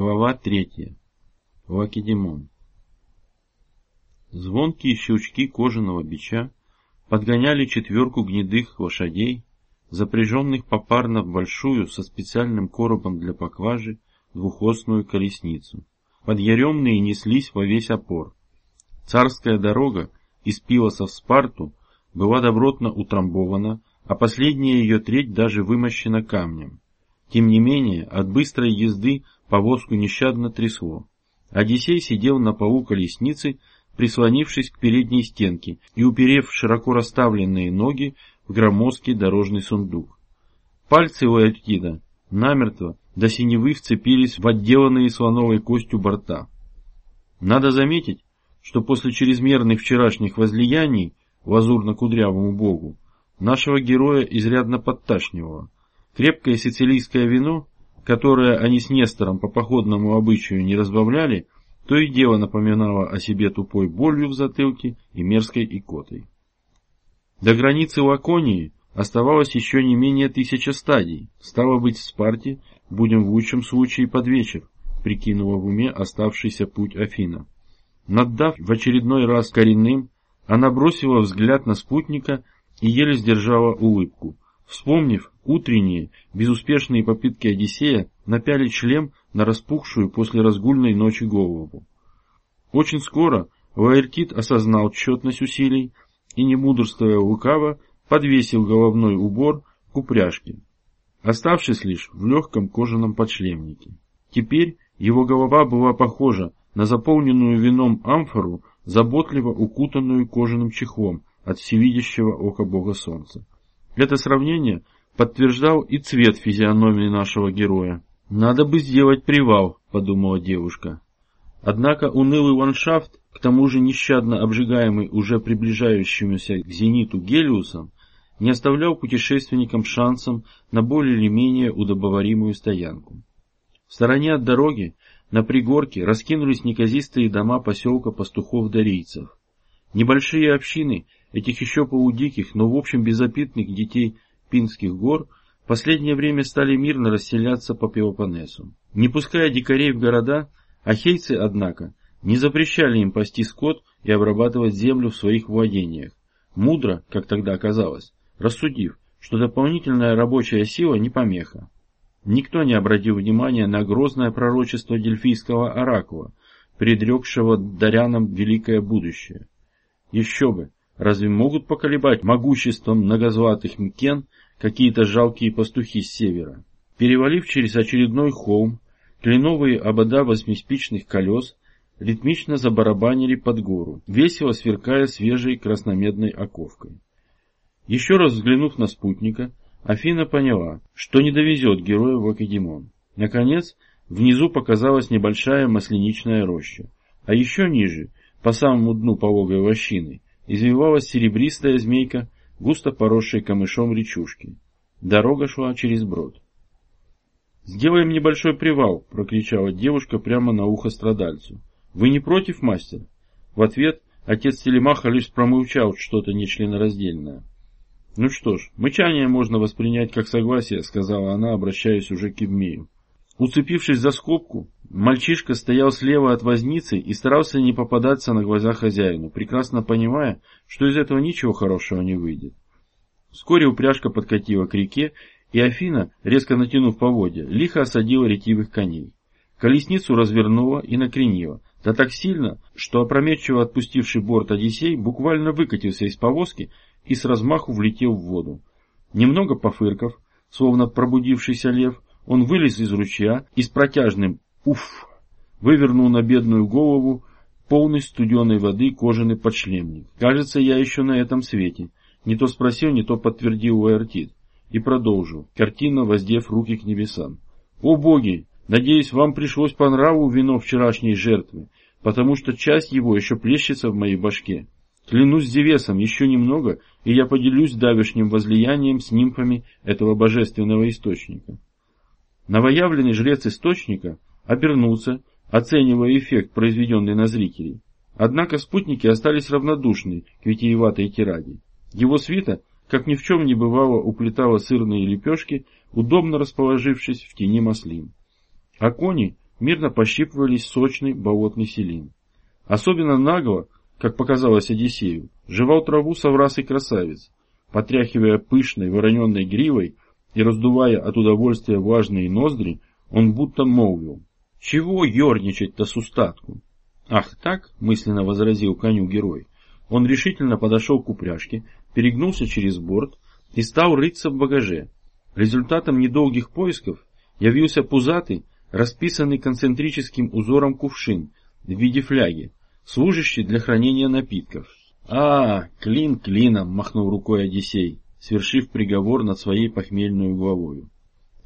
Глава третья. Лакедемон. Звонкие щелчки кожаного бича подгоняли четверку гнедых лошадей, запряженных попарно в большую со специальным коробом для поклажи двухосную колесницу. Подъеремные неслись во весь опор. Царская дорога из Пилоса в Спарту была добротно утрамбована, а последняя ее треть даже вымощена камнем. Тем не менее, от быстрой езды повозку нещадно трясло. Одиссей сидел на полу колесницы, прислонившись к передней стенке и уперев широко расставленные ноги в громоздкий дорожный сундук. Пальцы Лаэртида намертво до синевы вцепились в отделанные слоновой костью борта. Надо заметить, что после чрезмерных вчерашних возлияний лазурно-кудрявому богу нашего героя изрядно подташнивало. Крепкое сицилийское вино, которое они с Нестором по походному обычаю не разбавляли, то и дело напоминало о себе тупой болью в затылке и мерзкой икотой. До границы Лаконии оставалось еще не менее тысячи стадий. Стало быть, в Спарте будем в лучшем случае под вечер, прикинула в уме оставшийся путь Афина. Наддав в очередной раз коренным, она бросила взгляд на спутника и еле сдержала улыбку, вспомнив утренние, безуспешные попытки Одиссея напялить шлем на распухшую после разгульной ночи голову. Очень скоро Лаэртит осознал тщетность усилий и, не мудрствуя лукаво, подвесил головной убор к упряжке, оставшись лишь в легком кожаном подшлемнике. Теперь его голова была похожа на заполненную вином амфору, заботливо укутанную кожаным чехлом от всевидящего ока бога солнца. Это сравнение подтверждал и цвет физиономии нашего героя. «Надо бы сделать привал», — подумала девушка. Однако унылый ландшафт к тому же нещадно обжигаемый уже приближающимся к зениту Гелиусом, не оставлял путешественникам шансом на более или менее удобоваримую стоянку. В стороне от дороги, на пригорке, раскинулись неказистые дома поселка пастухов-дарийцев. Небольшие общины этих еще полудиких, но в общем безопитных детей Пинских гор в последнее время стали мирно расселяться по Пелопоннесу. Не пуская дикарей в города, ахейцы, однако, не запрещали им пасти скот и обрабатывать землю в своих владениях, мудро, как тогда оказалось, рассудив, что дополнительная рабочая сила не помеха. Никто не обратил внимания на грозное пророчество дельфийского оракула, предрекшего дарянам великое будущее. Еще бы, разве могут поколебать могуществом многозватых мкен какие-то жалкие пастухи с севера? Перевалив через очередной холм, кленовые обода восьмиспичных колес ритмично забарабанили под гору, весело сверкая свежей красномедной оковкой. Еще раз взглянув на спутника, Афина поняла, что не довезет героя в Академон. Наконец, внизу показалась небольшая масленичная роща, а еще ниже, по самому дну пологой лощины, извивалась серебристая змейка, густо поросшей камышом речушки. Дорога шла через брод. «Сделаем небольшой привал!» — прокричала девушка прямо на ухо страдальцу. «Вы не против, мастер?» В ответ отец Телемаха лишь промолчал что-то нечленораздельное. «Ну что ж, мычание можно воспринять как согласие», — сказала она, обращаясь уже к Евмею. Уцепившись за скобку, мальчишка стоял слева от возницы и старался не попадаться на глаза хозяину, прекрасно понимая, что из этого ничего хорошего не выйдет. Вскоре упряжка подкатила к реке, и Афина, резко натянув поводья, лихо осадила ретивых коней. Колесницу развернула и накренила, да так сильно, что опрометчиво отпустивший борт Одиссей буквально выкатился из повозки и с размаху влетел в воду. Немного пофырков, словно пробудившийся лев, он вылез из ручья и с протяжным «уф» вывернул на бедную голову полный студеной воды кожаный подшлемник. «Кажется, я еще на этом свете». Не то спросил, не то подтвердил Уэртит. И продолжил, картина воздев руки к небесам. «О боги! Надеюсь, вам пришлось по нраву вино вчерашней жертвы, потому что часть его еще плещется в моей башке. Клянусь Зевесом, еще немного, и я поделюсь давешним возлиянием с нимфами этого божественного источника. Новоявленный жрец источника обернулся, оценивая эффект, произведенный на зрителей. Однако спутники остались равнодушны к витиеватой тираде. Его свита, как ни в чем не бывало, уплетала сырные лепешки, удобно расположившись в тени маслин. А кони, мирно пощипывались сочный болотный селин. Особенно нагло, как показалось Одиссею, жевал траву соврасый красавец, потряхивая пышной вороненной гривой и раздувая от удовольствия влажные ноздри, он будто молвил. «Чего ерничать-то с устатку?» «Ах так?» — мысленно возразил коню герой. Он решительно подошел к упряжке, перегнулся через борт и стал рыться в багаже. Результатом недолгих поисков явился пузатый, расписанный концентрическим узором кувшин в виде фляги, служащий для хранения напитков. «А, клин клином!» — махнул рукой Одиссей, свершив приговор над своей похмельной головою.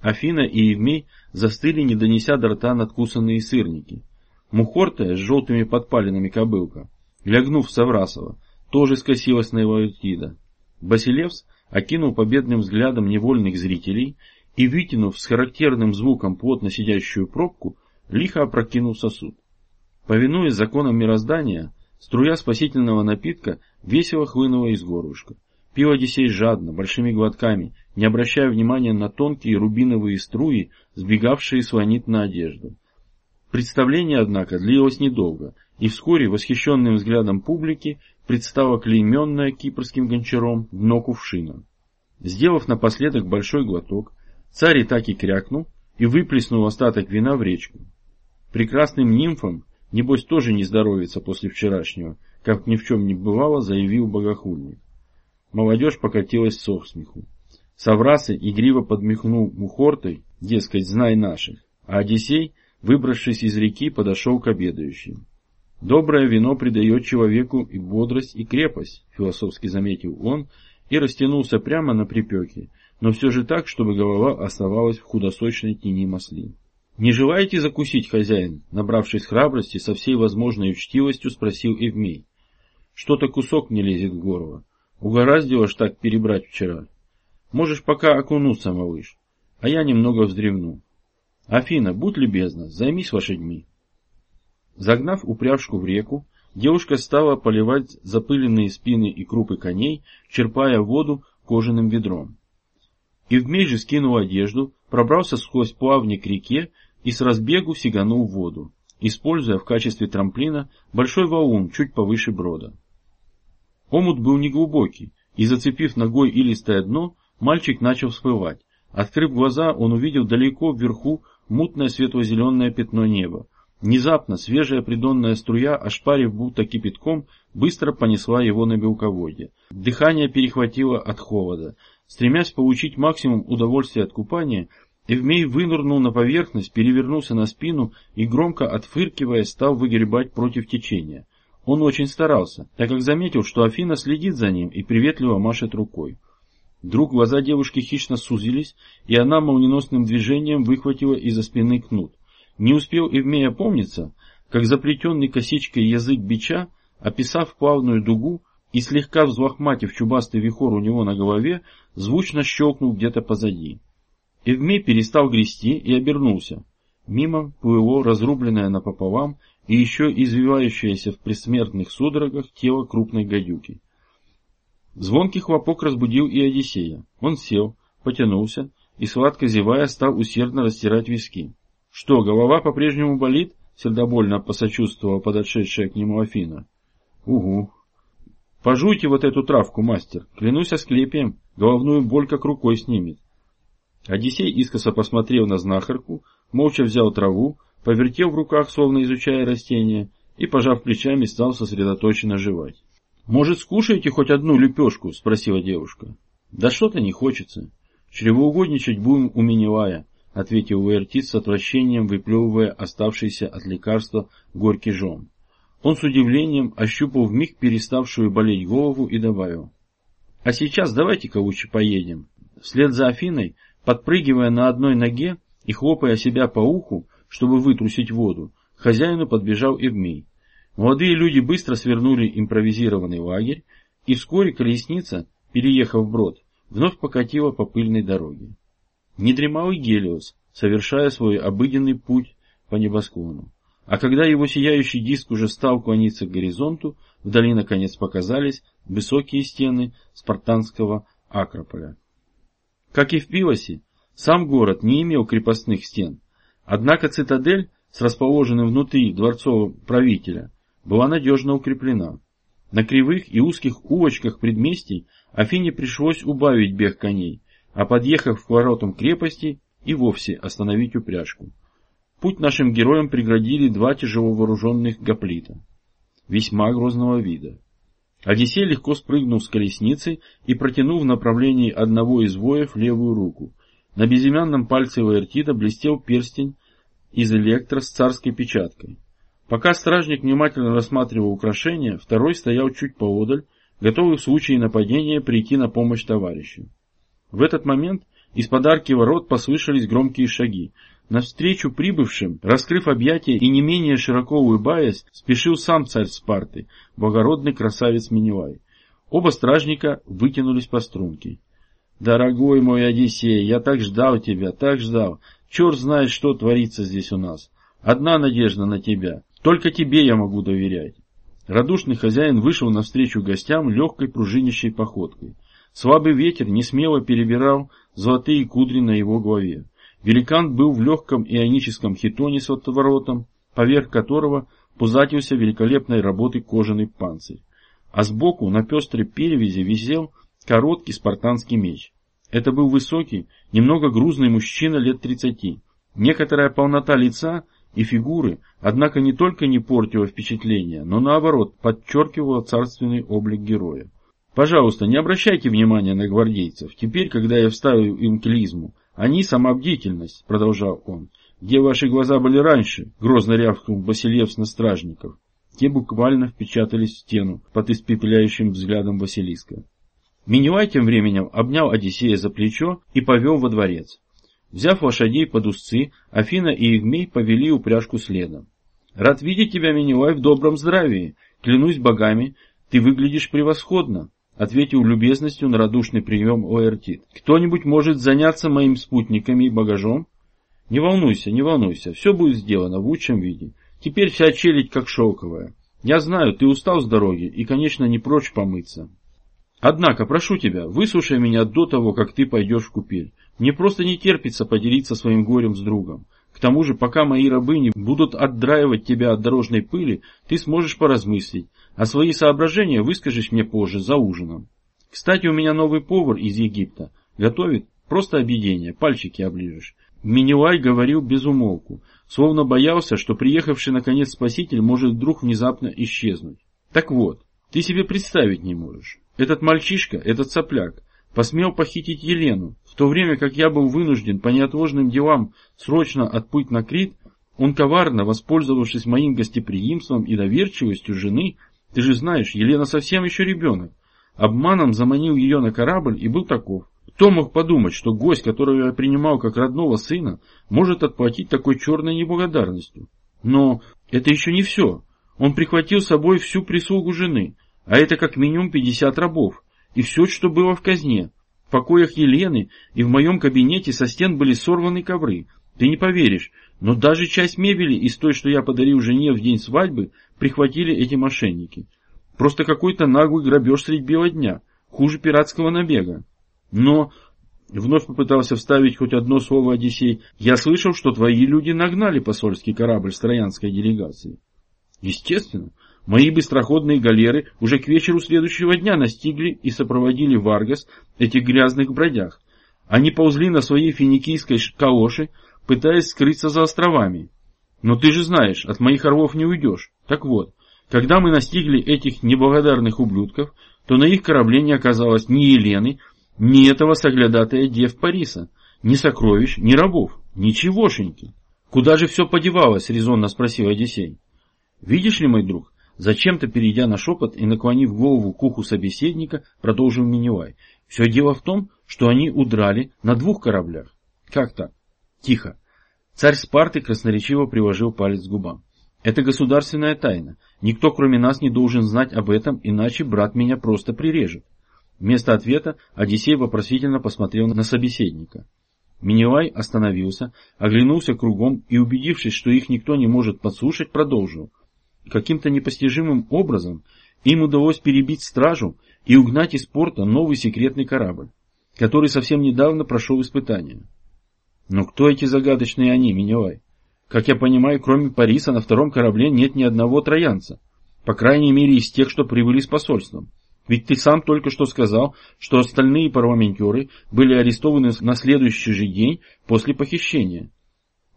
Афина и Евмей застыли, не донеся до рта надкусанные сырники. Мухортая с желтыми подпалинами кобылка, лягнув Саврасова, тоже скосилась на его Эвтида. Басилевс окинул победным взглядом невольных зрителей и, вытянув с характерным звуком плотно сидящую пробку, лихо опрокинул сосуд. Повинуясь законам мироздания, струя спасительного напитка весело хлынула из горлышка. Пил Одиссей жадно, большими глотками, не обращая внимания на тонкие рубиновые струи, сбегавшие с ланит на одежду. Представление, однако, длилось недолго, и вскоре восхищенным взглядом публики предстало клейменное кипрским гончаром дно кувшина. Сделав напоследок большой глоток, царь и так и крякнул и выплеснул остаток вина в речку. Прекрасным нимфам, небось, тоже не здоровится после вчерашнего, как ни в чем не бывало, заявил богохульник. Молодежь покатилась со смеху. Саврасы игриво подмихнул Мухортой, дескать, знай наших, а Одиссей, выбравшись из реки, подошел к обедающим. Доброе вино придает человеку и бодрость, и крепость, философски заметил он, и растянулся прямо на припеке, но все же так, чтобы голова оставалась в худосочной тени маслин. «Не желаете закусить, хозяин?» Набравшись храбрости, со всей возможной учтивостью спросил Евмей. «Что-то кусок не лезет в горло. Угораздило ж так перебрать вчера. Можешь пока окунуться, малыш, а я немного вздремну. Афина, будь любезна, займись лошадьми». Загнав упряжку в реку, девушка стала поливать запыленные спины и крупы коней, черпая воду кожаным ведром. И вмей же скинул одежду, пробрался сквозь плавни к реке и с разбегу сиганул в воду, используя в качестве трамплина большой валун чуть повыше брода. Омут был неглубокий, и зацепив ногой илистое дно, мальчик начал всплывать. Открыв глаза, он увидел далеко вверху мутное светло-зеленое пятно неба, Внезапно свежая придонная струя, ошпарив будто кипятком, быстро понесла его на белководье. Дыхание перехватило от холода. Стремясь получить максимум удовольствия от купания, Эвмей вынырнул на поверхность, перевернулся на спину и, громко отфыркивая, стал выгребать против течения. Он очень старался, так как заметил, что Афина следит за ним и приветливо машет рукой. Вдруг глаза девушки хищно сузились, и она молниеносным движением выхватила из-за спины кнут. Не успел Евмей опомниться, как заплетенный косичкой язык бича, описав плавную дугу и слегка взлохматив чубастый вихор у него на голове, звучно щелкнул где-то позади. Евмей перестал грести и обернулся. Мимо плыло разрубленное напополам и еще извивающееся в предсмертных судорогах тело крупной гадюки. Звонкий хлопок разбудил и Одиссея. Он сел, потянулся и, сладко зевая, стал усердно растирать виски. Что, голова по-прежнему болит? Сердобольно посочувствовала подошедшая к нему Афина. Угу. Пожуйте вот эту травку, мастер. Клянусь асклепием, головную боль как рукой снимет. Одиссей искоса посмотрел на знахарку, молча взял траву, повертел в руках, словно изучая растение, и, пожав плечами, стал сосредоточенно жевать. «Может, скушаете хоть одну лепешку?» — спросила девушка. «Да что-то не хочется. Чревоугодничать будем у Миневая. — ответил Уэртит с отвращением, выплевывая оставшийся от лекарства горький жом. Он с удивлением ощупал вмиг переставшую болеть голову и добавил. «А сейчас давайте-ка лучше поедем». Вслед за Афиной, подпрыгивая на одной ноге и хлопая себя по уху, чтобы вытрусить воду, хозяину подбежал Евмей. Молодые люди быстро свернули импровизированный лагерь, и вскоре колесница, переехав брод, вновь покатила по пыльной дороге. Не дремал и Гелиос, совершая свой обыденный путь по небосклону. А когда его сияющий диск уже стал клониться к горизонту, вдали наконец показались высокие стены спартанского Акрополя. Как и в Пилосе, сам город не имел крепостных стен, однако цитадель с расположенным внутри дворцового правителя, была надежно укреплена. На кривых и узких улочках предместий Афине пришлось убавить бег коней, а подъехав к воротам крепости и вовсе остановить упряжку. Путь нашим героям преградили два тяжело вооруженных гоплита, весьма грозного вида. Одиссей легко спрыгнул с колесницы и протянул в направлении одного из воев левую руку. На безымянном пальце Лаэртида блестел перстень из электро с царской печаткой. Пока стражник внимательно рассматривал украшение, второй стоял чуть поодаль, готовый в случае нападения прийти на помощь товарищу. В этот момент из подарки ворот послышались громкие шаги. Навстречу прибывшим, раскрыв объятия и не менее широко улыбаясь, спешил сам царь Спарты, благородный красавец Минилай. Оба стражника вытянулись по струнке. «Дорогой мой Одиссей, я так ждал тебя, так ждал. Черт знает, что творится здесь у нас. Одна надежда на тебя. Только тебе я могу доверять». Радушный хозяин вышел навстречу гостям легкой пружинищей походкой. Слабый ветер несмело перебирал золотые кудри на его голове. Великан был в легком ионическом хитоне с отворотом, поверх которого пузатился великолепной работы кожаный панцирь. А сбоку на пестрой перевязи висел короткий спартанский меч. Это был высокий, немного грузный мужчина лет тридцати. Некоторая полнота лица и фигуры, однако не только не портила впечатление, но наоборот подчеркивала царственный облик героя. Пожалуйста, не обращайте внимания на гвардейцев. Теперь, когда я вставил им клизму, они самобдительность, продолжал он. Где ваши глаза были раньше? Грозно рявкнул Василевс на стражников. Те буквально впечатались в стену под испепеляющим взглядом Василиска. Минилай тем временем обнял Одиссея за плечо и повел во дворец. Взяв лошадей под узцы, Афина и Евмей повели упряжку следом. «Рад видеть тебя, Минилай, в добром здравии. Клянусь богами, ты выглядишь превосходно ответил любезностью на радушный прием Оэртит. «Кто-нибудь может заняться моим спутниками и багажом?» «Не волнуйся, не волнуйся, все будет сделано в лучшем виде. Теперь вся челядь как шелковая. Я знаю, ты устал с дороги и, конечно, не прочь помыться. Однако, прошу тебя, выслушай меня до того, как ты пойдешь в купель. Мне просто не терпится поделиться своим горем с другом. К тому же, пока мои рабыни будут отдраивать тебя от дорожной пыли, ты сможешь поразмыслить, а свои соображения выскажешь мне позже, за ужином. Кстати, у меня новый повар из Египта. Готовит просто объедение, пальчики оближешь. Минилай говорил без умолку, словно боялся, что приехавший наконец спаситель может вдруг внезапно исчезнуть. Так вот, ты себе представить не можешь. Этот мальчишка, этот сопляк, посмел похитить Елену, в то время как я был вынужден по неотложным делам срочно отплыть на Крит, он коварно, воспользовавшись моим гостеприимством и доверчивостью жены, ты же знаешь, Елена совсем еще ребенок. Обманом заманил ее на корабль и был таков. Кто мог подумать, что гость, которого я принимал как родного сына, может отплатить такой черной неблагодарностью? Но это еще не все. Он прихватил с собой всю прислугу жены, а это как минимум 50 рабов, и все, что было в казне. В покоях Елены и в моем кабинете со стен были сорваны ковры. Ты не поверишь, но даже часть мебели из той, что я подарил жене в день свадьбы, прихватили эти мошенники. Просто какой-то наглый грабеж средь бела дня, хуже пиратского набега. Но, вновь попытался вставить хоть одно слово Одиссей, я слышал, что твои люди нагнали посольский корабль с троянской делегацией. Естественно, мои быстроходные галеры уже к вечеру следующего дня настигли и сопроводили Варгас этих грязных бродяг. Они ползли на своей финикийской калоши, пытаясь скрыться за островами. Но ты же знаешь, от моих орлов не уйдешь. Так вот, когда мы настигли этих неблагодарных ублюдков, то на их корабле не оказалось ни Елены, ни этого соглядатая дев Париса, ни сокровищ, ни рабов, ничегошеньки. Куда же все подевалось, резонно спросил Одиссей. Видишь ли, мой друг, зачем-то перейдя на шепот и наклонив голову к уху собеседника, продолжил Минивай. Все дело в том, что они удрали на двух кораблях. Как так? Тихо. Царь Спарты красноречиво приложил палец к губам. Это государственная тайна. Никто, кроме нас, не должен знать об этом, иначе брат меня просто прирежет. Вместо ответа Одиссей вопросительно посмотрел на собеседника. Минилай остановился, оглянулся кругом и, убедившись, что их никто не может подслушать, продолжил. Каким-то непостижимым образом им удалось перебить стражу и угнать из порта новый секретный корабль, который совсем недавно прошел испытание. Но кто эти загадочные они, Минилай? Как я понимаю, кроме Париса на втором корабле нет ни одного троянца. По крайней мере, из тех, что прибыли с посольством. Ведь ты сам только что сказал, что остальные парламентеры были арестованы на следующий же день после похищения.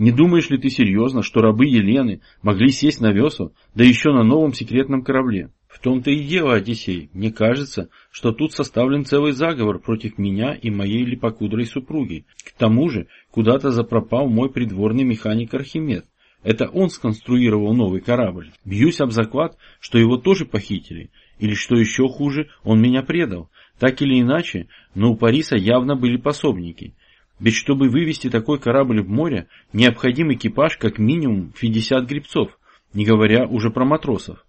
Не думаешь ли ты серьезно, что рабы Елены могли сесть на весла, да еще на новом секретном корабле? В том-то и дело, Одиссей. Мне кажется, что тут составлен целый заговор против меня и моей липокудрой супруги. К тому же, куда-то запропал мой придворный механик Архимед. Это он сконструировал новый корабль. Бьюсь об заклад, что его тоже похитили. Или что еще хуже, он меня предал. Так или иначе, но у Париса явно были пособники. Ведь чтобы вывести такой корабль в море, необходим экипаж как минимум 50 гребцов, не говоря уже про матросов.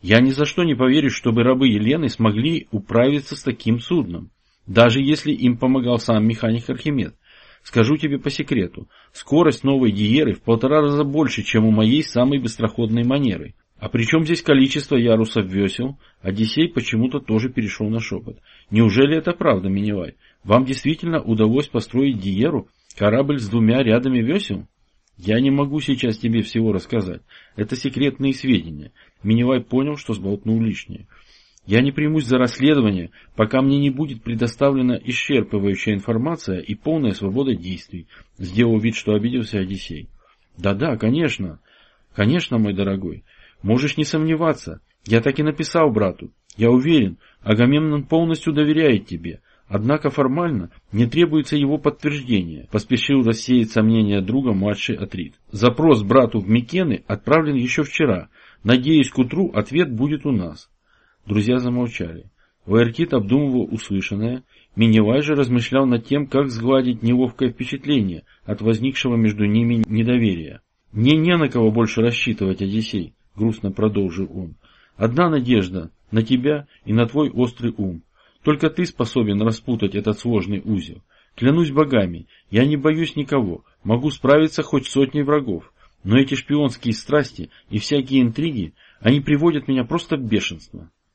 Я ни за что не поверю, чтобы рабы Елены смогли управиться с таким судном, даже если им помогал сам механик Архимед. Скажу тебе по секрету, скорость новой Диеры в полтора раза больше, чем у моей самой быстроходной манеры. А при чем здесь количество ярусов весел? Одиссей почему-то тоже перешел на шепот. Неужели это правда, Миневай? Вам действительно удалось построить Диеру, корабль с двумя рядами весел? Я не могу сейчас тебе всего рассказать. Это секретные сведения. Миневай понял, что сболтнул лишнее. Я не примусь за расследование, пока мне не будет предоставлена исчерпывающая информация и полная свобода действий, сделал вид, что обиделся Одиссей. Да-да, конечно. Конечно, мой дорогой. Можешь не сомневаться. Я так и написал брату. Я уверен, Агамемнон полностью доверяет тебе. Однако формально не требуется его подтверждения, поспешил рассеять сомнения друга младший Атрит. Запрос брату в Микены отправлен еще вчера. Надеюсь, к утру ответ будет у нас. Друзья замолчали. Ваеркит обдумывал услышанное, Миневай же размышлял над тем, как сгладить неловкое впечатление от возникшего между ними недоверия. «Мне не на кого больше рассчитывать, Одиссей», — грустно продолжил он. «Одна надежда на тебя и на твой острый ум. Только ты способен распутать этот сложный узел. Клянусь богами, я не боюсь никого, могу справиться хоть сотней врагов. Но эти шпионские страсти и всякие интриги, они приводят меня просто в бешенство.